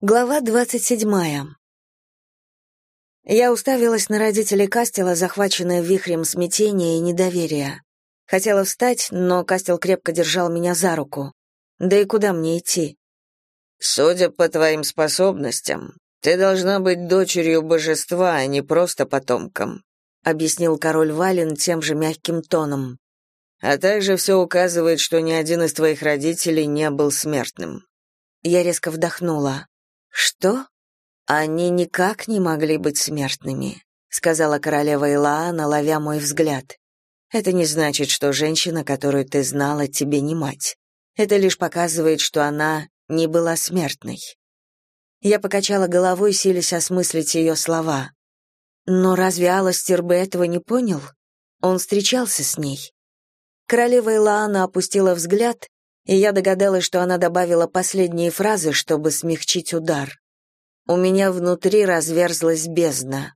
Глава двадцать седьмая. Я уставилась на родителей Кастела, захваченная вихрем смятения и недоверия. Хотела встать, но Кастел крепко держал меня за руку. Да и куда мне идти? «Судя по твоим способностям, ты должна быть дочерью божества, а не просто потомком», объяснил король Вален тем же мягким тоном. «А также все указывает, что ни один из твоих родителей не был смертным». Я резко вдохнула. «Что? Они никак не могли быть смертными», — сказала королева Илаана, ловя мой взгляд. «Это не значит, что женщина, которую ты знала, тебе не мать. Это лишь показывает, что она не была смертной». Я покачала головой, силясь осмыслить ее слова. Но разве Аластер бы этого не понял? Он встречался с ней. Королева Илаана опустила взгляд и я догадалась, что она добавила последние фразы, чтобы смягчить удар. У меня внутри разверзлась бездна.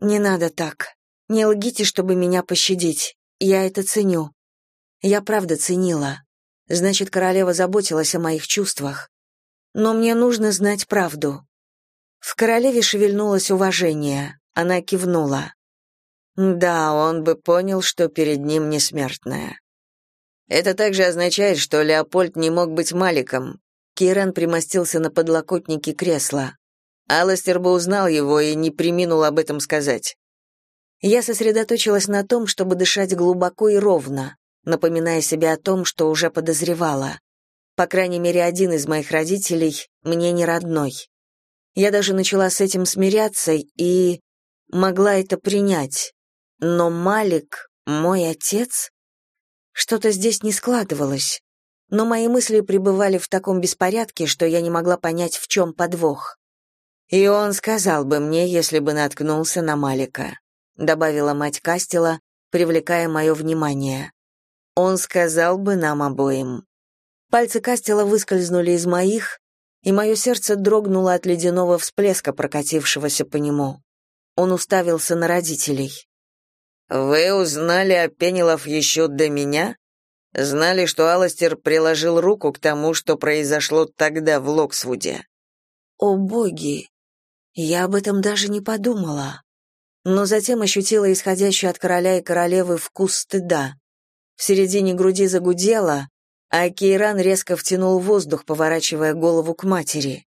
«Не надо так. Не лгите, чтобы меня пощадить. Я это ценю. Я правда ценила. Значит, королева заботилась о моих чувствах. Но мне нужно знать правду». В королеве шевельнулось уважение. Она кивнула. Да, он бы понял, что перед ним несмертная. Это также означает, что Леопольд не мог быть Маликом. Киран примостился на подлокотнике кресла. Аластер бы узнал его и не приминул об этом сказать. Я сосредоточилась на том, чтобы дышать глубоко и ровно, напоминая себе о том, что уже подозревала. По крайней мере, один из моих родителей мне не родной. Я даже начала с этим смиряться и могла это принять. Но Малик, мой отец, что-то здесь не складывалось, но мои мысли пребывали в таком беспорядке, что я не могла понять, в чем подвох. «И он сказал бы мне, если бы наткнулся на Малика», добавила мать Кастела, привлекая мое внимание. «Он сказал бы нам обоим». Пальцы Кастела выскользнули из моих, и мое сердце дрогнуло от ледяного всплеска, прокатившегося по нему. Он уставился на родителей. «Вы узнали о Пенелов еще до меня? Знали, что Аластер приложил руку к тому, что произошло тогда в Локсвуде?» «О боги! Я об этом даже не подумала. Но затем ощутила исходящий от короля и королевы вкус стыда. В середине груди загудело, а Кейран резко втянул воздух, поворачивая голову к матери.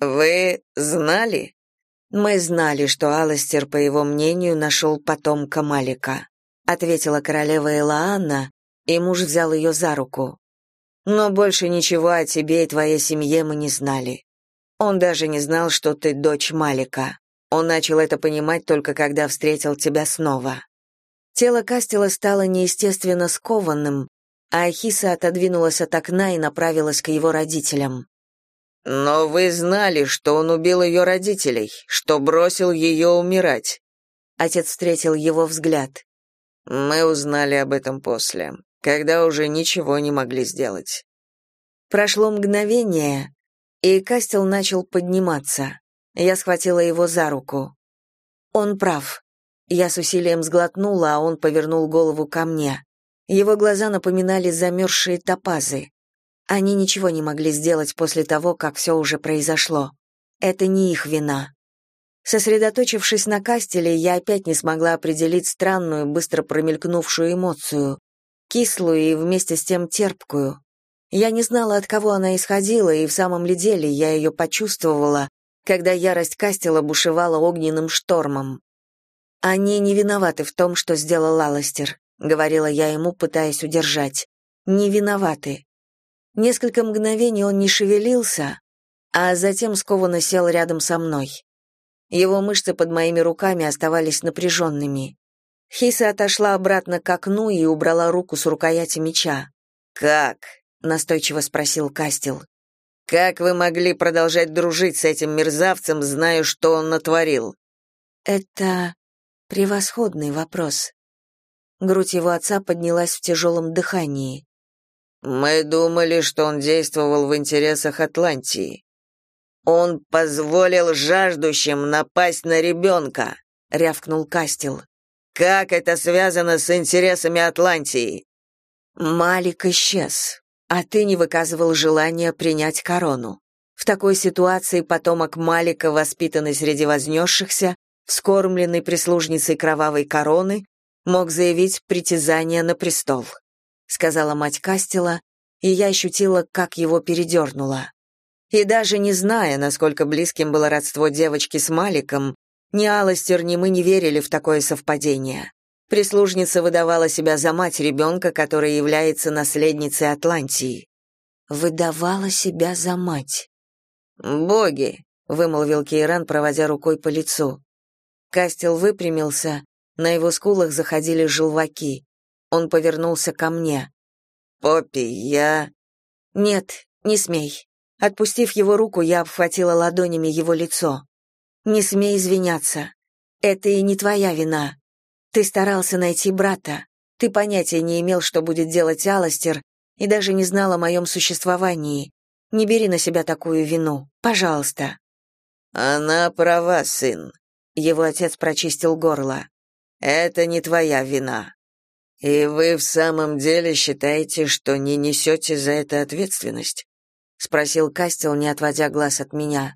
«Вы знали?» «Мы знали, что Аластер, по его мнению, нашел потомка Малика», ответила королева Элаанна, и муж взял ее за руку. «Но больше ничего о тебе и твоей семье мы не знали. Он даже не знал, что ты дочь Малика. Он начал это понимать только когда встретил тебя снова». Тело Кастела стало неестественно скованным, а Ахиса отодвинулась от окна и направилась к его родителям. «Но вы знали, что он убил ее родителей, что бросил ее умирать». Отец встретил его взгляд. «Мы узнали об этом после, когда уже ничего не могли сделать». Прошло мгновение, и Кастел начал подниматься. Я схватила его за руку. Он прав. Я с усилием сглотнула, а он повернул голову ко мне. Его глаза напоминали замерзшие топазы. Они ничего не могли сделать после того, как все уже произошло. Это не их вина. Сосредоточившись на Кастеле, я опять не смогла определить странную, быстро промелькнувшую эмоцию, кислую и вместе с тем терпкую. Я не знала, от кого она исходила, и в самом ли деле я ее почувствовала, когда ярость Кастела бушевала огненным штормом. «Они не виноваты в том, что сделал Аластер», — говорила я ему, пытаясь удержать. «Не виноваты. Несколько мгновений он не шевелился, а затем скованно сел рядом со мной. Его мышцы под моими руками оставались напряженными. Хиса отошла обратно к окну и убрала руку с рукояти меча. «Как?» — настойчиво спросил Кастел. «Как вы могли продолжать дружить с этим мерзавцем, зная, что он натворил?» «Это превосходный вопрос». Грудь его отца поднялась в тяжелом дыхании. Мы думали, что он действовал в интересах Атлантии. Он позволил жаждущим напасть на ребенка», — рявкнул Кастел. Как это связано с интересами Атлантии? Малик исчез, а ты не выказывал желания принять корону. В такой ситуации потомок Малика, воспитанный среди вознесшихся, вскормленный прислужницей кровавой короны, мог заявить притязание на престол, сказала мать Кастела, и я ощутила, как его передернуло. И даже не зная, насколько близким было родство девочки с Маликом, ни Аластер, ни мы не верили в такое совпадение. Прислужница выдавала себя за мать ребенка, которая является наследницей Атлантии. Выдавала себя за мать. «Боги!» — вымолвил Кейран, проводя рукой по лицу. Кастел выпрямился, на его скулах заходили желваки. Он повернулся ко мне. «Поппи, я...» «Нет, не смей». Отпустив его руку, я обхватила ладонями его лицо. «Не смей извиняться. Это и не твоя вина. Ты старался найти брата. Ты понятия не имел, что будет делать Аластер, и даже не знал о моем существовании. Не бери на себя такую вину, пожалуйста». «Она права, сын», — его отец прочистил горло. «Это не твоя вина. И вы в самом деле считаете, что не несете за это ответственность?» — спросил Кастел, не отводя глаз от меня.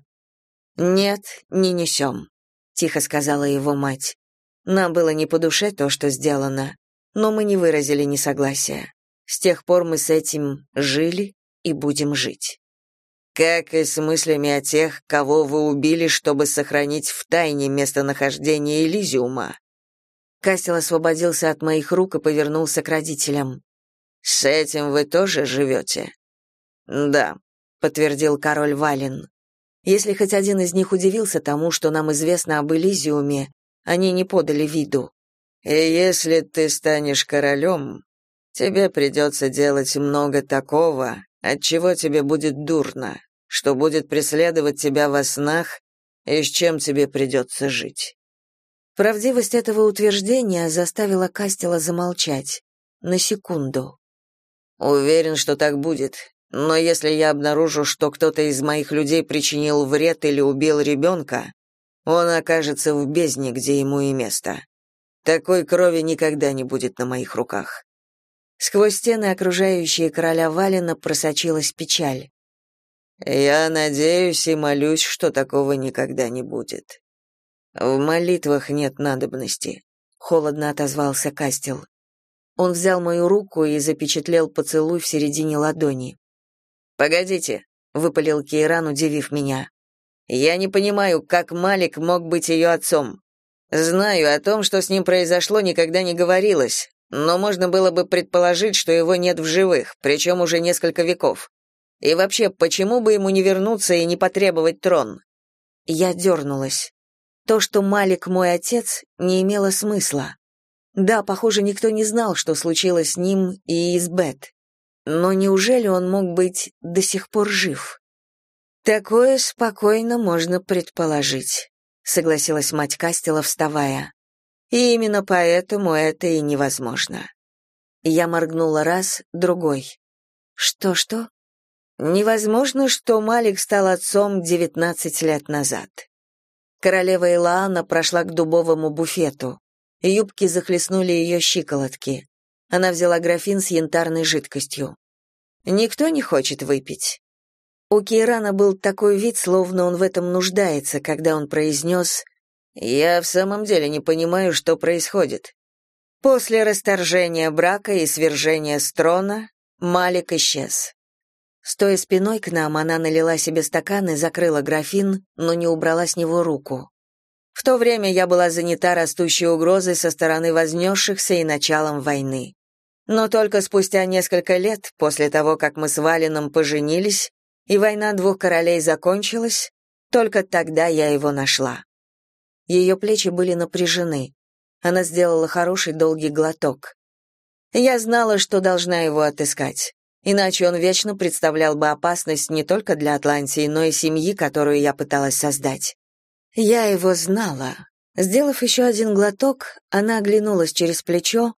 «Нет, не несем», — тихо сказала его мать. Нам было не по душе то, что сделано, но мы не выразили несогласия. С тех пор мы с этим жили и будем жить. Как и с мыслями о тех, кого вы убили, чтобы сохранить в тайне местонахождение Элизиума. Кастел освободился от моих рук и повернулся к родителям. «С этим вы тоже живете?» «Да», — подтвердил король Вален. Если хоть один из них удивился тому, что нам известно об Элизиуме, они не подали виду. «И если ты станешь королем, тебе придется делать много такого, от чего тебе будет дурно, что будет преследовать тебя во снах и с чем тебе придется жить». Правдивость этого утверждения заставила Кастела замолчать. На секунду. «Уверен, что так будет. Но если я обнаружу, что кто-то из моих людей причинил вред или убил ребенка, он окажется в бездне, где ему и место. Такой крови никогда не будет на моих руках. Сквозь стены, окружающие короля Валена, просочилась печаль. Я надеюсь и молюсь, что такого никогда не будет. В молитвах нет надобности, холодно отозвался Кастел. Он взял мою руку и запечатлел поцелуй в середине ладони. Погодите, выпалил Кейран, удивив меня. Я не понимаю, как Малик мог быть ее отцом. Знаю о том, что с ним произошло, никогда не говорилось, но можно было бы предположить, что его нет в живых, причем уже несколько веков. И вообще, почему бы ему не вернуться и не потребовать трон? Я дернулась. То, что Малик мой отец, не имело смысла. Да, похоже, никто не знал, что случилось с ним и с Бет. Но неужели он мог быть до сих пор жив? Такое спокойно можно предположить, согласилась мать Кастела, вставая. И именно поэтому это и невозможно. Я моргнула раз, другой. Что-что? Невозможно, что Малик стал отцом 19 лет назад. Королева Илаана прошла к дубовому буфету. Юбки захлестнули ее щиколотки. Она взяла графин с янтарной жидкостью. Никто не хочет выпить. У Кейрана был такой вид, словно он в этом нуждается, когда он произнес «Я в самом деле не понимаю, что происходит». После расторжения брака и свержения с трона Малик исчез. Стоя спиной к нам, она налила себе стакан и закрыла графин, но не убрала с него руку. В то время я была занята растущей угрозой со стороны вознесшихся и началом войны. Но только спустя несколько лет, после того, как мы с Валином поженились, и война двух королей закончилась, только тогда я его нашла. Ее плечи были напряжены. Она сделала хороший долгий глоток. Я знала, что должна его отыскать, иначе он вечно представлял бы опасность не только для Атлантии, но и семьи, которую я пыталась создать. Я его знала. Сделав еще один глоток, она оглянулась через плечо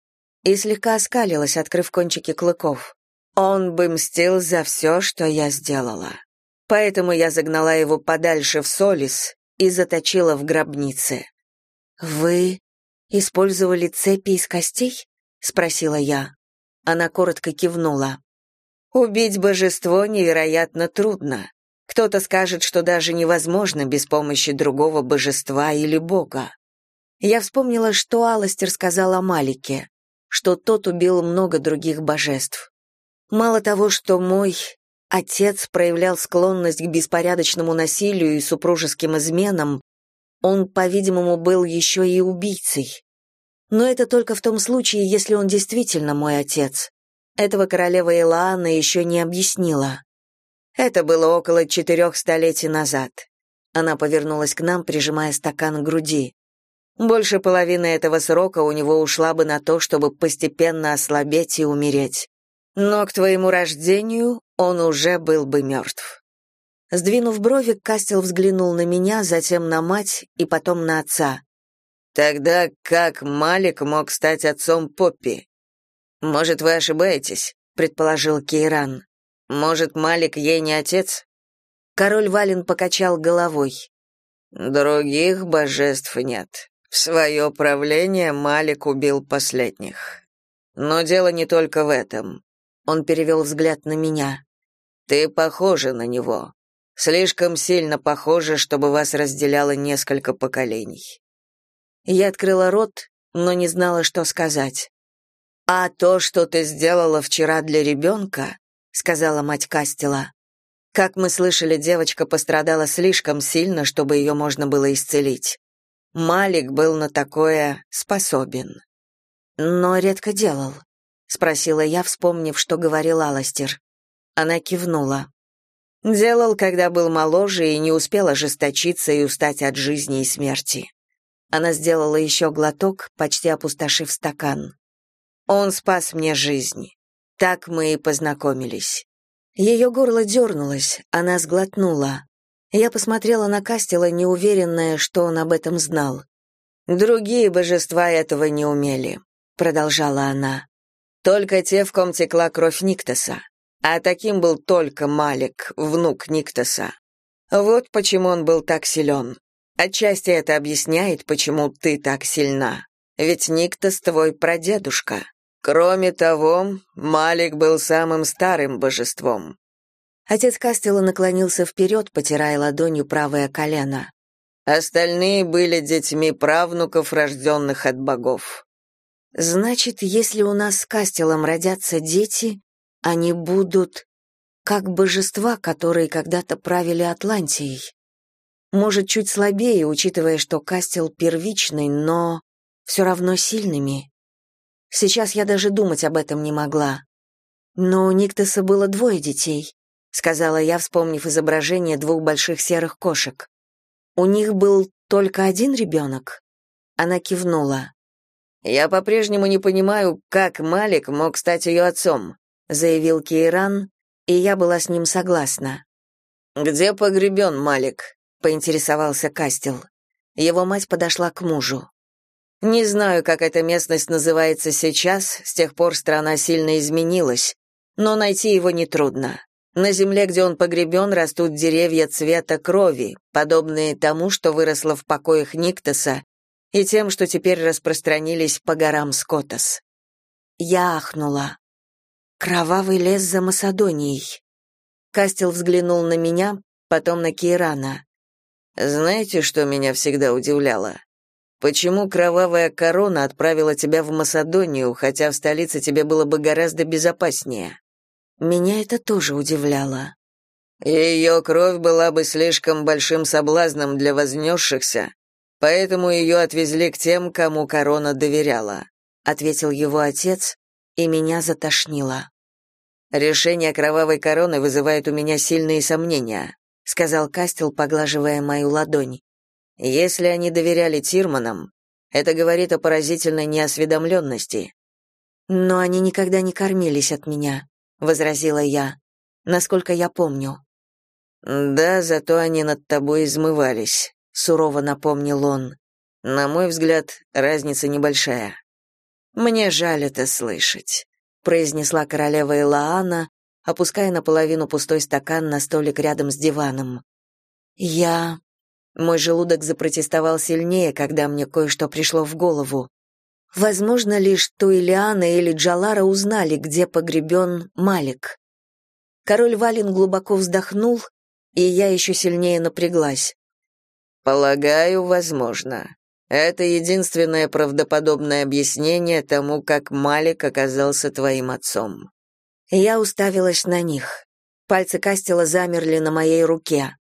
и слегка оскалилась, открыв кончики клыков. Он бы мстил за все, что я сделала. Поэтому я загнала его подальше в Солис и заточила в гробнице. «Вы использовали цепи из костей?» — спросила я. Она коротко кивнула. «Убить божество невероятно трудно. Кто-то скажет, что даже невозможно без помощи другого божества или бога. Я вспомнила, что Аластер сказал о Малике, что тот убил много других божеств. Мало того, что мой отец проявлял склонность к беспорядочному насилию и супружеским изменам, он, по-видимому, был еще и убийцей. Но это только в том случае, если он действительно мой отец. Этого королева Илаана еще не объяснила. Это было около четырех столетий назад. Она повернулась к нам, прижимая стакан к груди. Больше половины этого срока у него ушла бы на то, чтобы постепенно ослабеть и умереть. Но к твоему рождению он уже был бы мертв. Сдвинув брови, Кастел взглянул на меня, затем на мать и потом на отца. Тогда как Малик мог стать отцом Поппи? Может, вы ошибаетесь, предположил Кейран. Может, Малик ей не отец? Король Вален покачал головой. Других божеств нет. В свое правление Малик убил последних. Но дело не только в этом. Он перевел взгляд на меня. Ты похожа на него. Слишком сильно похожа, чтобы вас разделяло несколько поколений. Я открыла рот, но не знала, что сказать. А то, что ты сделала вчера для ребенка», — сказала мать Кастела. Как мы слышали, девочка пострадала слишком сильно, чтобы ее можно было исцелить. Малик был на такое способен. Но редко делал, спросила я, вспомнив, что говорил Аластер. Она кивнула. Делал, когда был моложе и не успел ожесточиться и устать от жизни и смерти. Она сделала еще глоток, почти опустошив стакан. Он спас мне жизнь. Так мы и познакомились. Ее горло дернулось, она сглотнула. Я посмотрела на Кастела, неуверенная, что он об этом знал. «Другие божества этого не умели», — продолжала она. «Только те, в ком текла кровь Никтоса. А таким был только Малик, внук Никтоса. Вот почему он был так силен. Отчасти это объясняет, почему ты так сильна. Ведь Никтос твой прадедушка. Кроме того, Малик был самым старым божеством. Отец Кастела наклонился вперед, потирая ладонью правое колено. Остальные были детьми правнуков, рожденных от богов. Значит, если у нас с Кастелом родятся дети, они будут как божества, которые когда-то правили Атлантией. Может, чуть слабее, учитывая, что Кастел первичный, но все равно сильными. Сейчас я даже думать об этом не могла. Но у Никтоса было двое детей, сказала я, вспомнив изображение двух больших серых кошек. У них был только один ребенок?» Она кивнула. «Я по-прежнему не понимаю, как Малик мог стать ее отцом», заявил Кейран, и я была с ним согласна. «Где погребен Малик?» поинтересовался Кастел. Его мать подошла к мужу. Не знаю, как эта местность называется сейчас, с тех пор страна сильно изменилась, но найти его нетрудно. На земле, где он погребен, растут деревья цвета крови, подобные тому, что выросло в покоях Никтоса, и тем, что теперь распространились по горам Скотос. Я ахнула. Кровавый лес за Масадонией. Кастел взглянул на меня, потом на Кейрана. Знаете, что меня всегда удивляло? Почему кровавая корона отправила тебя в Масадонию, хотя в столице тебе было бы гораздо безопаснее? Меня это тоже удивляло. Ее кровь была бы слишком большим соблазном для вознесшихся, поэтому ее отвезли к тем, кому корона доверяла, ответил его отец, и меня затошнило. Решение кровавой короны вызывает у меня сильные сомнения сказал Кастел, поглаживая мою ладонь. Если они доверяли Тирманам, это говорит о поразительной неосведомленности. Но они никогда не кормились от меня, возразила я. Насколько я помню. Да, зато они над тобой измывались, сурово напомнил он. На мой взгляд, разница небольшая. Мне жаль это слышать, произнесла королева Илаана, опуская наполовину пустой стакан на столик рядом с диваном. «Я...» Мой желудок запротестовал сильнее, когда мне кое-что пришло в голову. Возможно ли, что Илиана или Джалара узнали, где погребен Малик? Король Валин глубоко вздохнул, и я еще сильнее напряглась. «Полагаю, возможно. Это единственное правдоподобное объяснение тому, как Малик оказался твоим отцом». Я уставилась на них. Пальцы Кастела замерли на моей руке.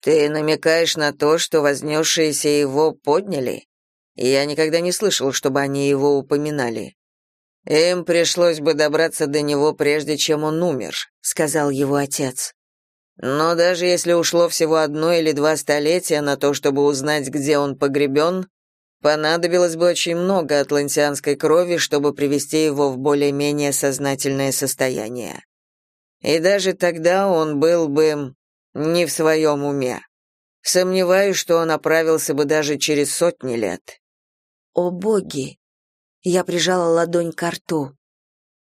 «Ты намекаешь на то, что вознесшиеся его подняли? Я никогда не слышал, чтобы они его упоминали. Им пришлось бы добраться до него, прежде чем он умер», — сказал его отец. «Но даже если ушло всего одно или два столетия на то, чтобы узнать, где он погребен, понадобилось бы очень много атлантианской крови, чтобы привести его в более-менее сознательное состояние. И даже тогда он был бы не в своем уме. Сомневаюсь, что он оправился бы даже через сотни лет. О боги! Я прижала ладонь к рту.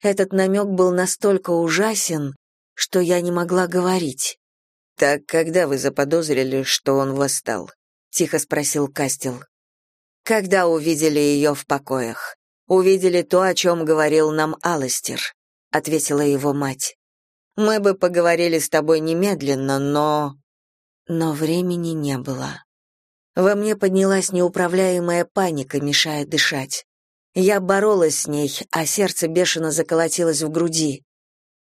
Этот намек был настолько ужасен, что я не могла говорить. «Так когда вы заподозрили, что он восстал?» — тихо спросил Кастел. «Когда увидели ее в покоях. Увидели то, о чем говорил нам Аластер», — ответила его мать. Мы бы поговорили с тобой немедленно, но...» Но времени не было. Во мне поднялась неуправляемая паника, мешая дышать. Я боролась с ней, а сердце бешено заколотилось в груди.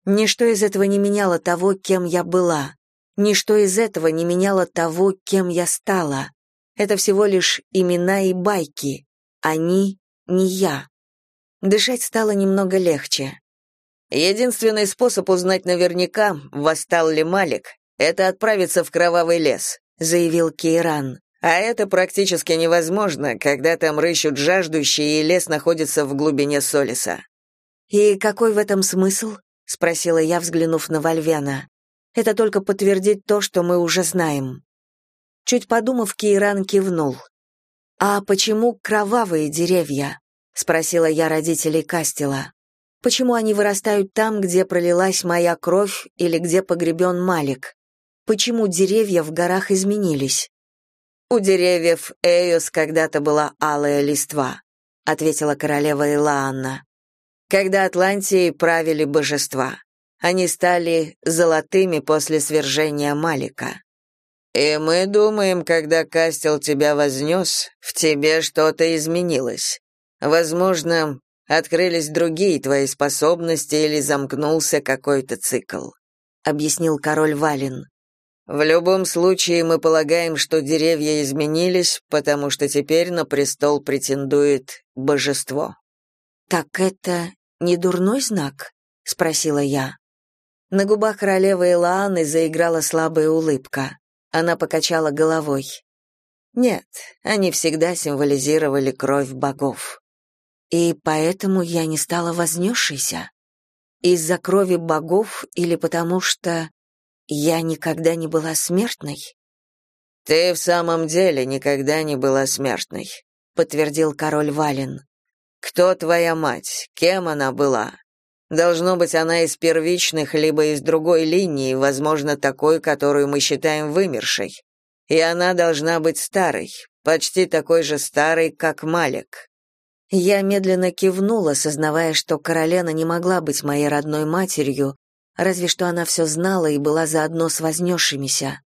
Ничто из этого не меняло того, кем я была. Ничто из этого не меняло того, кем я стала. Это всего лишь имена и байки. Они не я. Дышать стало немного легче. Единственный способ узнать наверняка, восстал ли Малик, это отправиться в кровавый лес, заявил Кейран. А это практически невозможно, когда там рыщут жаждущие, и лес находится в глубине Солиса. И какой в этом смысл? спросила я, взглянув на Вальвяна. Это только подтвердит то, что мы уже знаем. Чуть подумав, Кейран кивнул. А почему кровавые деревья? спросила я родителей Кастела. Почему они вырастают там, где пролилась моя кровь или где погребен Малик? Почему деревья в горах изменились? У деревьев Эйос когда-то была алая листва, ответила королева Илаанна. Когда Атлантией правили божества, они стали золотыми после свержения Малика. И мы думаем, когда Кастел тебя вознес, в тебе что-то изменилось. Возможно, открылись другие твои способности или замкнулся какой-то цикл», — объяснил король Валин. «В любом случае мы полагаем, что деревья изменились, потому что теперь на престол претендует божество». «Так это не дурной знак?» — спросила я. На губах королевы Элааны заиграла слабая улыбка. Она покачала головой. «Нет, они всегда символизировали кровь богов». И поэтому я не стала вознесшейся? Из-за крови богов или потому что я никогда не была смертной? Ты в самом деле никогда не была смертной, подтвердил король Вален. Кто твоя мать? Кем она была? Должно быть, она из первичных либо из другой линии, возможно, такой, которую мы считаем вымершей. И она должна быть старой, почти такой же старой, как Малик. Я медленно кивнула, сознавая, что Каролена не могла быть моей родной матерью, разве что она все знала и была заодно с вознесшимися.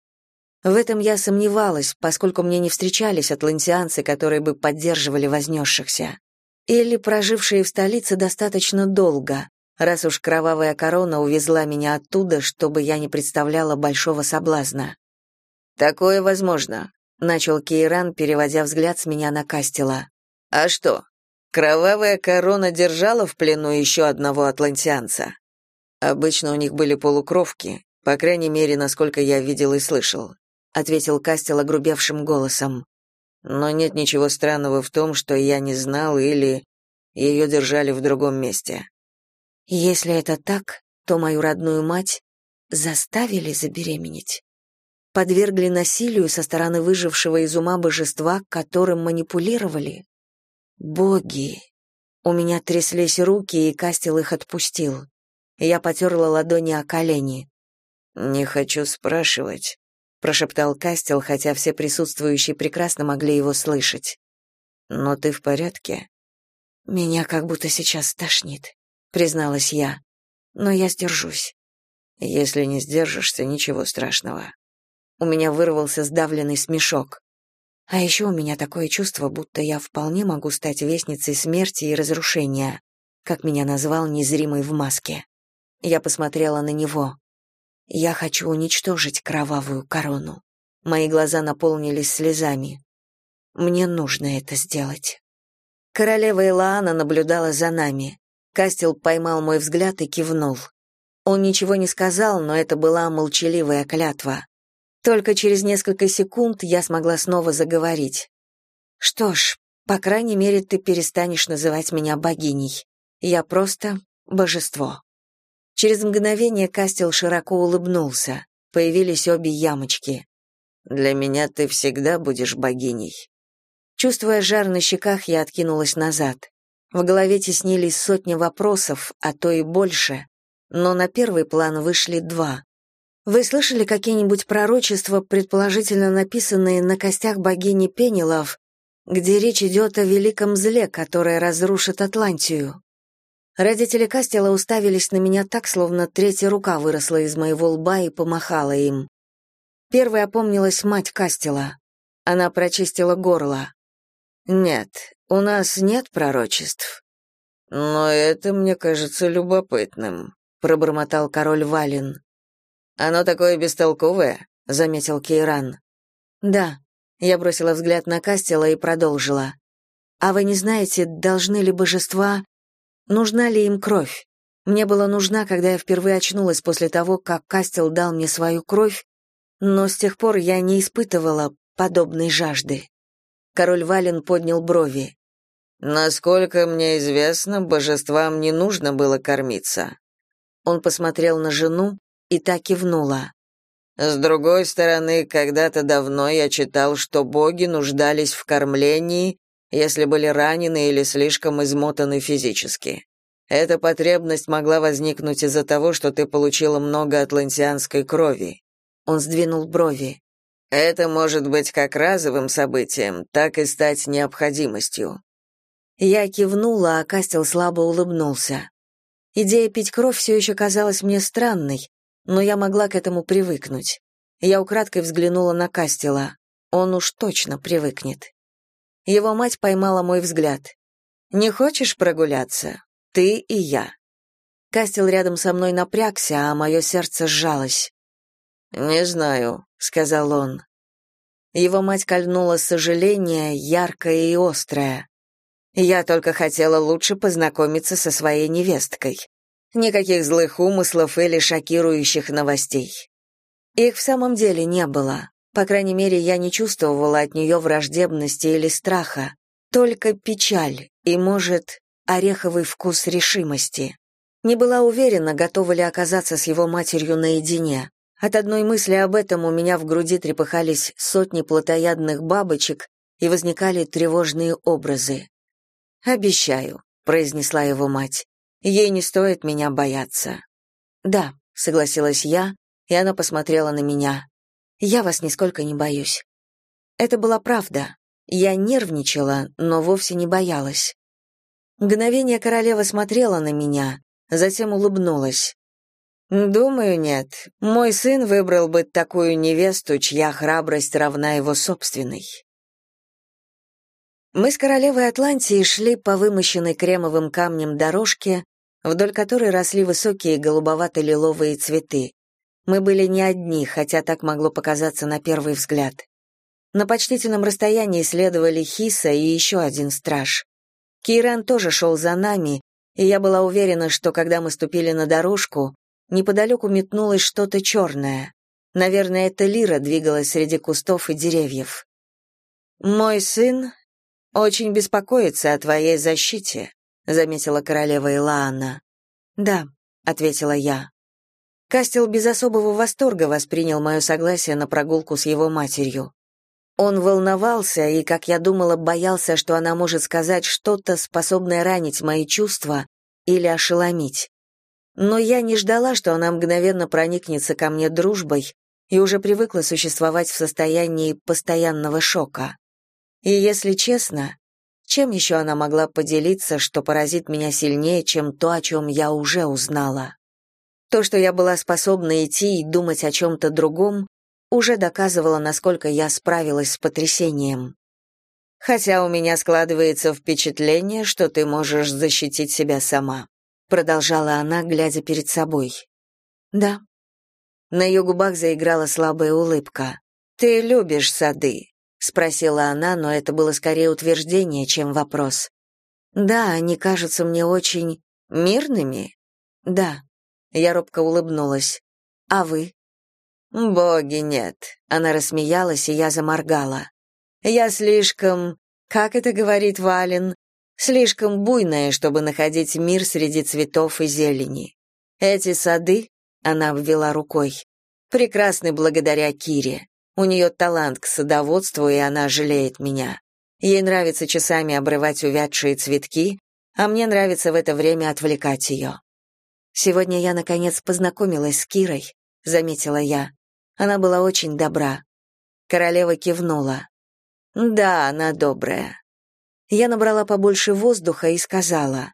В этом я сомневалась, поскольку мне не встречались атлантианцы, которые бы поддерживали вознесшихся. Или прожившие в столице достаточно долго, раз уж кровавая корона увезла меня оттуда, чтобы я не представляла большого соблазна. «Такое возможно», — начал Кейран, переводя взгляд с меня на Кастела. «А что, Кровавая корона держала в плену еще одного атлантианца. Обычно у них были полукровки, по крайней мере, насколько я видел и слышал, ответил Кастел огрубевшим голосом. Но нет ничего странного в том, что я не знал или ее держали в другом месте. Если это так, то мою родную мать заставили забеременеть. Подвергли насилию со стороны выжившего из ума божества, которым манипулировали. Боги! У меня тряслись руки, и Кастел их отпустил. Я потерла ладони о колени. «Не хочу спрашивать», — прошептал Кастел, хотя все присутствующие прекрасно могли его слышать. «Но ты в порядке?» «Меня как будто сейчас стошнит», — призналась я. «Но я сдержусь». «Если не сдержишься, ничего страшного. У меня вырвался сдавленный смешок. А еще у меня такое чувство, будто я вполне могу стать вестницей смерти и разрушения, как меня назвал незримый в маске. Я посмотрела на него. Я хочу уничтожить кровавую корону. Мои глаза наполнились слезами. Мне нужно это сделать. Королева Илаана наблюдала за нами. Кастел поймал мой взгляд и кивнул. Он ничего не сказал, но это была молчаливая клятва. Только через несколько секунд я смогла снова заговорить. «Что ж, по крайней мере, ты перестанешь называть меня богиней. Я просто божество». Через мгновение Кастел широко улыбнулся. Появились обе ямочки. «Для меня ты всегда будешь богиней». Чувствуя жар на щеках, я откинулась назад. В голове теснились сотни вопросов, а то и больше, но на первый план вышли два. Вы слышали какие-нибудь пророчества, предположительно написанные на костях богини Пенелов, где речь идет о великом зле, которое разрушит Атлантию? Родители Кастела уставились на меня так, словно третья рука выросла из моего лба и помахала им. Первой опомнилась мать Кастела. Она прочистила горло. «Нет, у нас нет пророчеств». «Но это мне кажется любопытным», — пробормотал король Вален. Оно такое бестолковое, заметил Кейран. Да. Я бросила взгляд на Кастела и продолжила. А вы не знаете, должны ли божества нужна ли им кровь? Мне была нужна, когда я впервые очнулась после того, как Кастел дал мне свою кровь, но с тех пор я не испытывала подобной жажды. Король Вален поднял брови. Насколько мне известно, божествам не нужно было кормиться. Он посмотрел на жену, и та кивнула. С другой стороны, когда-то давно я читал, что боги нуждались в кормлении, если были ранены или слишком измотаны физически. Эта потребность могла возникнуть из-за того, что ты получила много атлантианской крови. Он сдвинул брови. Это может быть как разовым событием, так и стать необходимостью. Я кивнула, а Кастел слабо улыбнулся. Идея пить кровь все еще казалась мне странной, но я могла к этому привыкнуть. Я украдкой взглянула на Кастела. Он уж точно привыкнет. Его мать поймала мой взгляд. «Не хочешь прогуляться? Ты и я». Кастел рядом со мной напрягся, а мое сердце сжалось. «Не знаю», — сказал он. Его мать кольнула сожаление, яркое и острое. «Я только хотела лучше познакомиться со своей невесткой. Никаких злых умыслов или шокирующих новостей. Их в самом деле не было. По крайней мере, я не чувствовала от нее враждебности или страха, только печаль и, может, ореховый вкус решимости. Не была уверена, готова ли оказаться с его матерью наедине. От одной мысли об этом у меня в груди трепыхались сотни плотоядных бабочек и возникали тревожные образы. «Обещаю», — произнесла его мать. Ей не стоит меня бояться. Да, согласилась я, и она посмотрела на меня. Я вас нисколько не боюсь. Это была правда. Я нервничала, но вовсе не боялась. Мгновение королева смотрела на меня, затем улыбнулась. «Думаю, нет. Мой сын выбрал бы такую невесту, чья храбрость равна его собственной». Мы с королевой Атлантии шли по вымощенной кремовым камнем дорожке, вдоль которой росли высокие голубовато-лиловые цветы. Мы были не одни, хотя так могло показаться на первый взгляд. На почтительном расстоянии следовали Хиса и еще один страж. Киран тоже шел за нами, и я была уверена, что когда мы ступили на дорожку, неподалеку метнулось что-то черное. Наверное, это Лира двигалась среди кустов и деревьев. «Мой сын очень беспокоится о твоей защите», заметила королева Илаана. Да, ответила я. Кастел без особого восторга воспринял мое согласие на прогулку с его матерью. Он волновался и, как я думала, боялся, что она может сказать что-то, способное ранить мои чувства или ошеломить. Но я не ждала, что она мгновенно проникнется ко мне дружбой и уже привыкла существовать в состоянии постоянного шока. И, если честно, чем еще она могла поделиться, что поразит меня сильнее, чем то, о чем я уже узнала? То, что я была способна идти и думать о чем-то другом, уже доказывало, насколько я справилась с потрясением. Хотя у меня складывается впечатление, что ты можешь защитить себя сама, продолжала она, глядя перед собой. Да. На ее губах заиграла слабая улыбка. Ты любишь сады? Спросила она, но это было скорее утверждение, чем вопрос. Да, они кажутся мне очень мирными. Да. Я робко улыбнулась. А вы? Боги нет. Она рассмеялась, и я заморгала. Я слишком, как это говорит Вален, слишком буйная, чтобы находить мир среди цветов и зелени. Эти сады, она обвела рукой, прекрасны благодаря Кире. У нее талант к садоводству, и она жалеет меня. Ей нравится часами обрывать увядшие цветки, а мне нравится в это время отвлекать ее. Сегодня я наконец познакомилась с Кирой, заметила я. Она была очень добра. Королева кивнула. Да, она добрая. Я набрала побольше воздуха и сказала: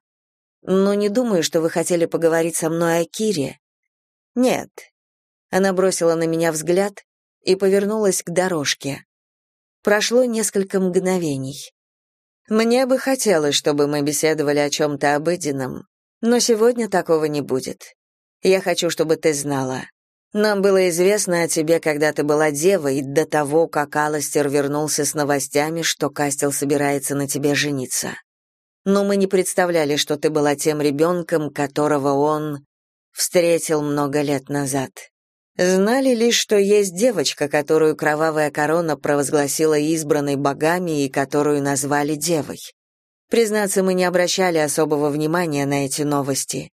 "Но не думаю, что вы хотели поговорить со мной о Кире". Нет. Она бросила на меня взгляд и повернулась к дорожке. Прошло несколько мгновений. Мне бы хотелось, чтобы мы беседовали о чем то обыденном, но сегодня такого не будет. Я хочу, чтобы ты знала. Нам было известно о тебе, когда ты была девой, до того, как Аластер вернулся с новостями, что Кастел собирается на тебе жениться. Но мы не представляли, что ты была тем ребенком, которого он встретил много лет назад. Знали лишь, что есть девочка, которую кровавая корона провозгласила избранной богами и которую назвали девой. Признаться, мы не обращали особого внимания на эти новости.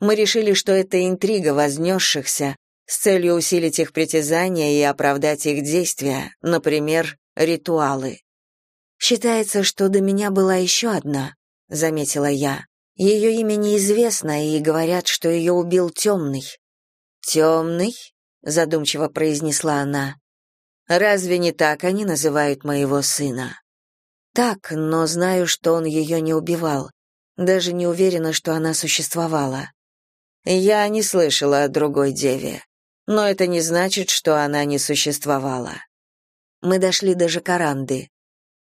Мы решили, что это интрига вознесшихся, с целью усилить их притязания и оправдать их действия, например, ритуалы. «Считается, что до меня была еще одна», — заметила я. «Ее имя неизвестно, и говорят, что ее убил темный». «Темный?» — задумчиво произнесла она. «Разве не так они называют моего сына?» «Так, но знаю, что он ее не убивал. Даже не уверена, что она существовала». «Я не слышала о другой деве но это не значит, что она не существовала. Мы дошли до Жакаранды.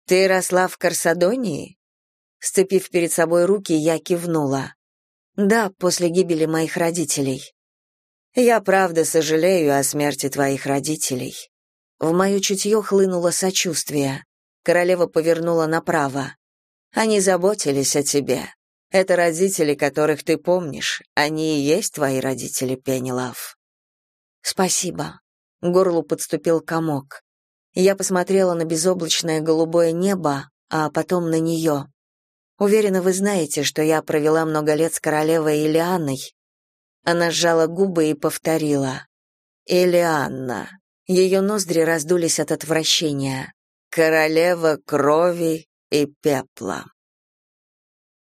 Ты росла в Карсадонии? Сцепив перед собой руки, я кивнула. Да, после гибели моих родителей. Я правда сожалею о смерти твоих родителей. В моё чутье хлынуло сочувствие. Королева повернула направо. Они заботились о тебе. Это родители, которых ты помнишь. Они и есть твои родители, Пенелав. Спасибо. Горлу подступил комок. Я посмотрела на безоблачное голубое небо, а потом на нее. Уверена, вы знаете, что я провела много лет с королевой Илианной. Она сжала губы и повторила: "Элианна". Ее ноздри раздулись от отвращения. Королева крови и пепла.